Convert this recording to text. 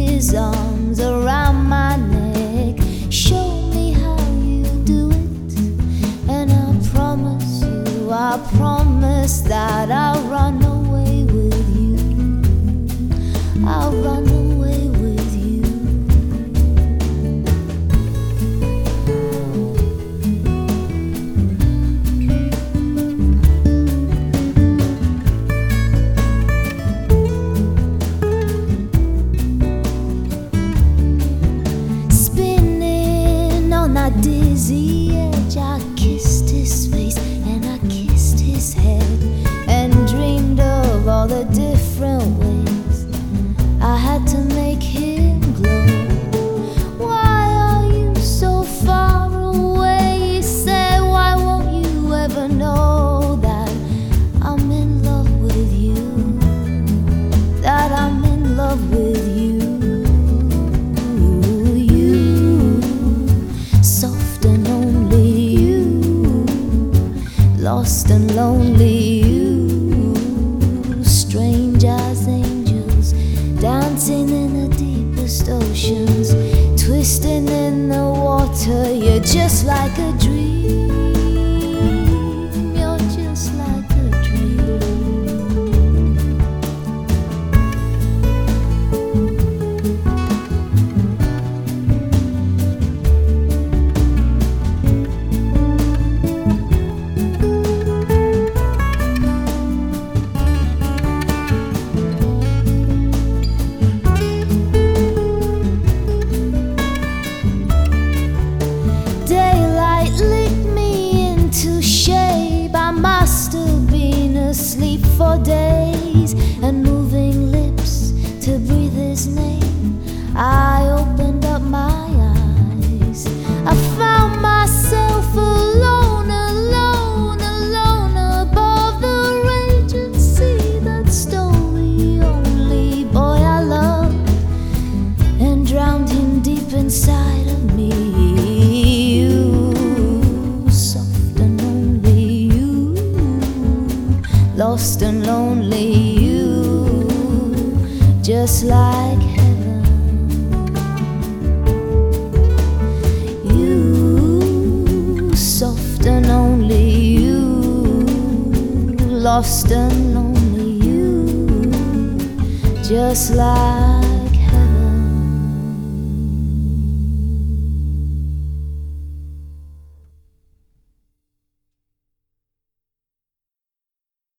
his arms around my neck. Show me how you do it, and I promise you, I promise that I'll run away with you. I'll run away dizzy edge, I lost and lonely you, strange as angels, dancing in the deepest oceans, twisting in the water. You're just like a dream. For days lost and lonely you, just like heaven. You, soft and only you, lost and lonely you, just like.